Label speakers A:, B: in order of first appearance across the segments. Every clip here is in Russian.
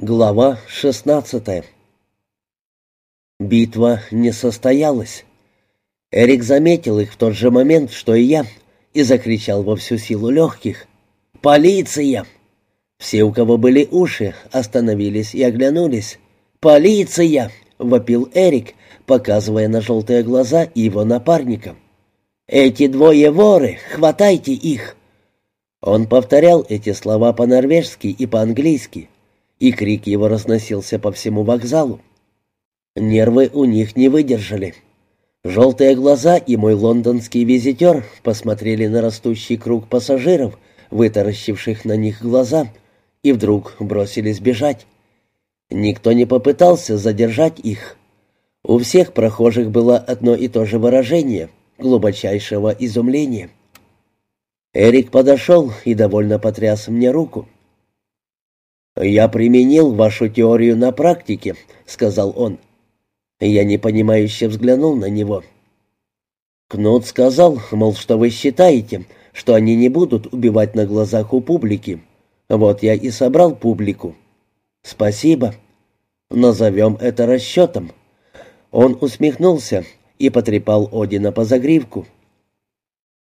A: Глава 16 Битва не состоялась. Эрик заметил их в тот же момент, что и я, и закричал во всю силу легких. «Полиция!» Все, у кого были уши, остановились и оглянулись. «Полиция!» — вопил Эрик, показывая на желтые глаза его напарника. «Эти двое воры! Хватайте их!» Он повторял эти слова по-норвежски и по-английски и крик его разносился по всему вокзалу. Нервы у них не выдержали. Желтые глаза и мой лондонский визитер посмотрели на растущий круг пассажиров, вытаращивших на них глаза, и вдруг бросились бежать. Никто не попытался задержать их. У всех прохожих было одно и то же выражение — глубочайшего изумления. Эрик подошел и довольно потряс мне руку. «Я применил вашу теорию на практике», — сказал он. Я непонимающе взглянул на него. Кнут сказал, мол, что вы считаете, что они не будут убивать на глазах у публики. Вот я и собрал публику. Спасибо. Назовем это расчетом. Он усмехнулся и потрепал Одина по загривку.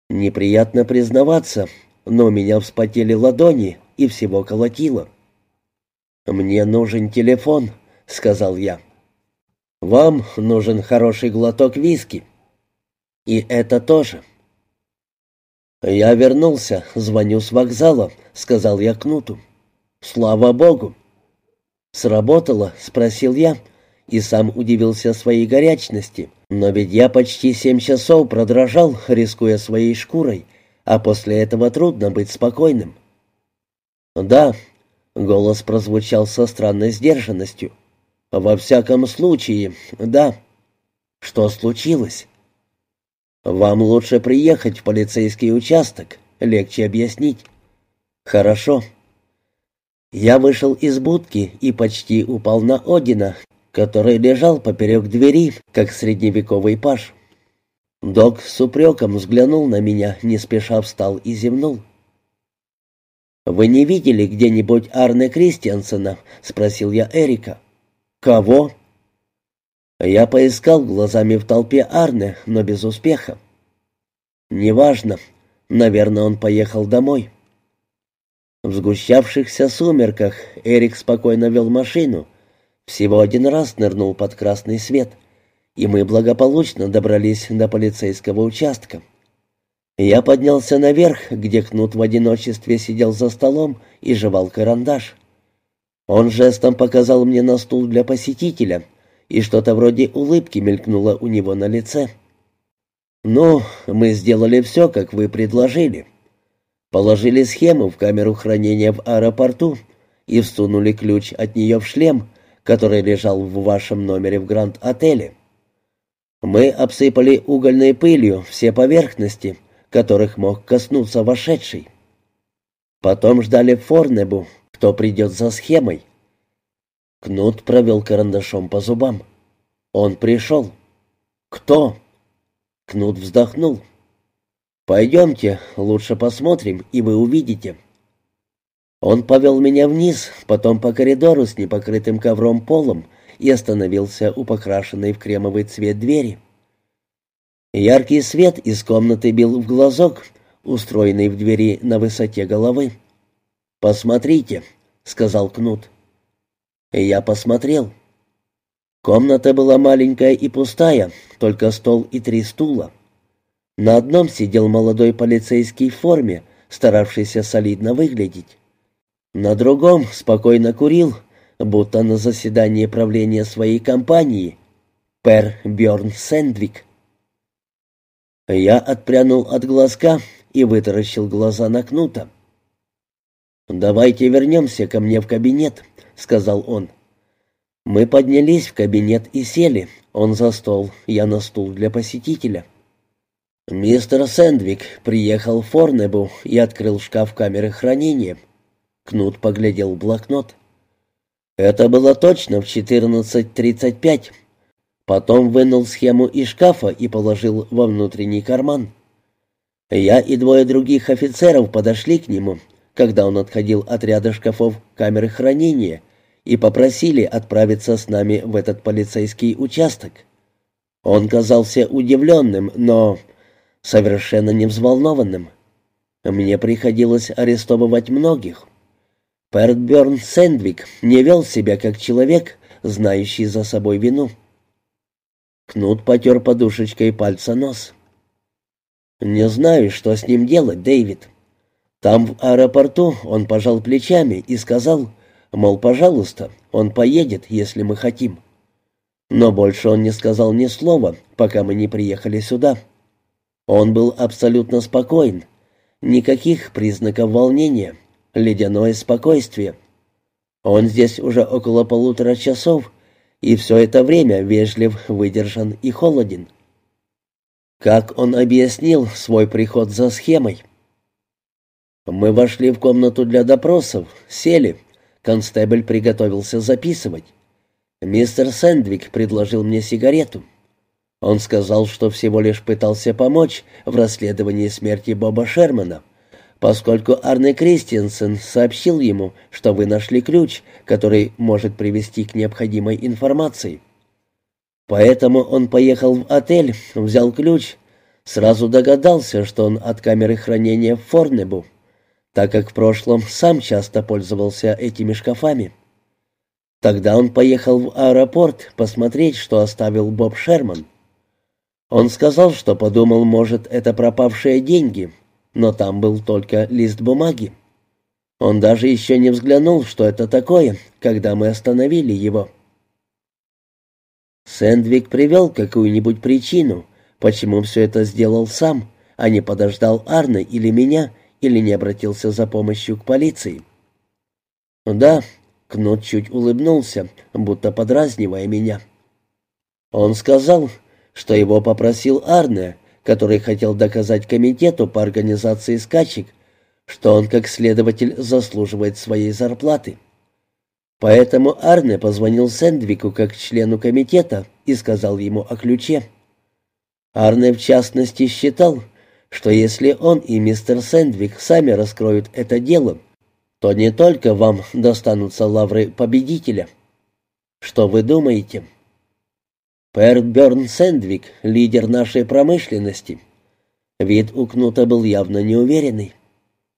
A: Неприятно признаваться, но у меня вспотели ладони и всего колотило. «Мне нужен телефон», — сказал я. «Вам нужен хороший глоток виски». «И это тоже». «Я вернулся, звоню с вокзала», — сказал я Кнуту. «Слава Богу!» «Сработало?» — спросил я, и сам удивился своей горячности. «Но ведь я почти семь часов продрожал, рискуя своей шкурой, а после этого трудно быть спокойным». «Да», Голос прозвучал со странной сдержанностью. «Во всяком случае, да». «Что случилось?» «Вам лучше приехать в полицейский участок. Легче объяснить». «Хорошо». Я вышел из будки и почти упал на Одина, который лежал поперек двери, как средневековый паж. Док с упреком взглянул на меня, не спеша встал и зевнул. «Вы не видели где-нибудь Арне Кристиансена?» — спросил я Эрика. «Кого?» Я поискал глазами в толпе Арне, но без успеха. «Неважно. Наверное, он поехал домой». В сгущавшихся сумерках Эрик спокойно вел машину. Всего один раз нырнул под красный свет, и мы благополучно добрались до полицейского участка. Я поднялся наверх, где Кнут в одиночестве сидел за столом и жевал карандаш. Он жестом показал мне на стул для посетителя, и что-то вроде улыбки мелькнуло у него на лице. «Ну, мы сделали все, как вы предложили. Положили схему в камеру хранения в аэропорту и всунули ключ от нее в шлем, который лежал в вашем номере в Гранд-отеле. Мы обсыпали угольной пылью все поверхности» которых мог коснуться вошедший. Потом ждали Форнебу, кто придет за схемой. Кнут провел карандашом по зубам. Он пришел. «Кто?» Кнут вздохнул. «Пойдемте, лучше посмотрим, и вы увидите». Он повел меня вниз, потом по коридору с непокрытым ковром полом и остановился у покрашенной в кремовый цвет двери. Яркий свет из комнаты бил в глазок, устроенный в двери на высоте головы. «Посмотрите», — сказал Кнут. Я посмотрел. Комната была маленькая и пустая, только стол и три стула. На одном сидел молодой полицейский в форме, старавшийся солидно выглядеть. На другом спокойно курил, будто на заседании правления своей компании, Пер Бjörn Сэндвик. Я отпрянул от глазка и вытаращил глаза на Кнута. «Давайте вернемся ко мне в кабинет», — сказал он. Мы поднялись в кабинет и сели. Он за стол, я на стул для посетителя. Мистер Сэндвик приехал в Форнебу и открыл шкаф камеры хранения. Кнут поглядел в блокнот. Это было точно в 14.35. Потом вынул схему из шкафа и положил во внутренний карман. Я и двое других офицеров подошли к нему, когда он отходил от ряда шкафов камеры хранения, и попросили отправиться с нами в этот полицейский участок. Он казался удивленным, но совершенно не взволнованным. Мне приходилось арестовывать многих. Перт Бёрн Сэндвик не вел себя как человек, знающий за собой вину. Кнут потер подушечкой пальца нос. «Не знаю, что с ним делать, Дэвид. Там, в аэропорту, он пожал плечами и сказал, мол, пожалуйста, он поедет, если мы хотим. Но больше он не сказал ни слова, пока мы не приехали сюда. Он был абсолютно спокоен. Никаких признаков волнения, ледяное спокойствие. Он здесь уже около полутора часов, и все это время вежлив, выдержан и холоден. Как он объяснил свой приход за схемой? Мы вошли в комнату для допросов, сели. Констебль приготовился записывать. Мистер Сэндвик предложил мне сигарету. Он сказал, что всего лишь пытался помочь в расследовании смерти Боба Шермана, поскольку Арне Кристиансен сообщил ему, что вы нашли ключ, который может привести к необходимой информации. Поэтому он поехал в отель, взял ключ, сразу догадался, что он от камеры хранения в Форнебу так как в прошлом сам часто пользовался этими шкафами. Тогда он поехал в аэропорт посмотреть, что оставил Боб Шерман. Он сказал, что подумал, может, это пропавшие деньги, но там был только лист бумаги. Он даже еще не взглянул, что это такое, когда мы остановили его. Сэндвик привел какую-нибудь причину, почему все это сделал сам, а не подождал Арны или меня, или не обратился за помощью к полиции. «Да», — Кнут чуть улыбнулся, будто подразнивая меня. Он сказал, что его попросил Арне, который хотел доказать комитету по организации скачек, что он как следователь заслуживает своей зарплаты. Поэтому Арне позвонил Сэндвику как члену комитета и сказал ему о ключе. Арне, в частности, считал, что если он и мистер Сэндвик сами раскроют это дело, то не только вам достанутся лавры победителя. Что вы думаете? Перт Бёрн Сэндвик — лидер нашей промышленности. Вид у Кнута был явно неуверенный.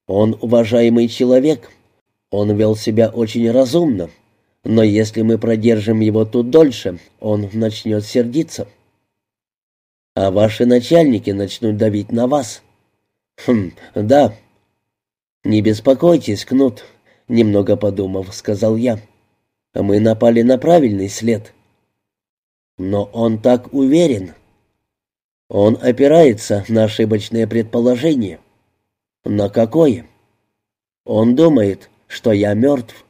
A: Он уважаемый человек. Он вел себя очень разумно. Но если мы продержим его тут дольше, он начнет сердиться а ваши начальники начнут давить на вас. Хм, да. Не беспокойтесь, Кнут, немного подумав, сказал я. Мы напали на правильный след. Но он так уверен. Он опирается на ошибочное предположение. На какое? Он думает, что я мертв.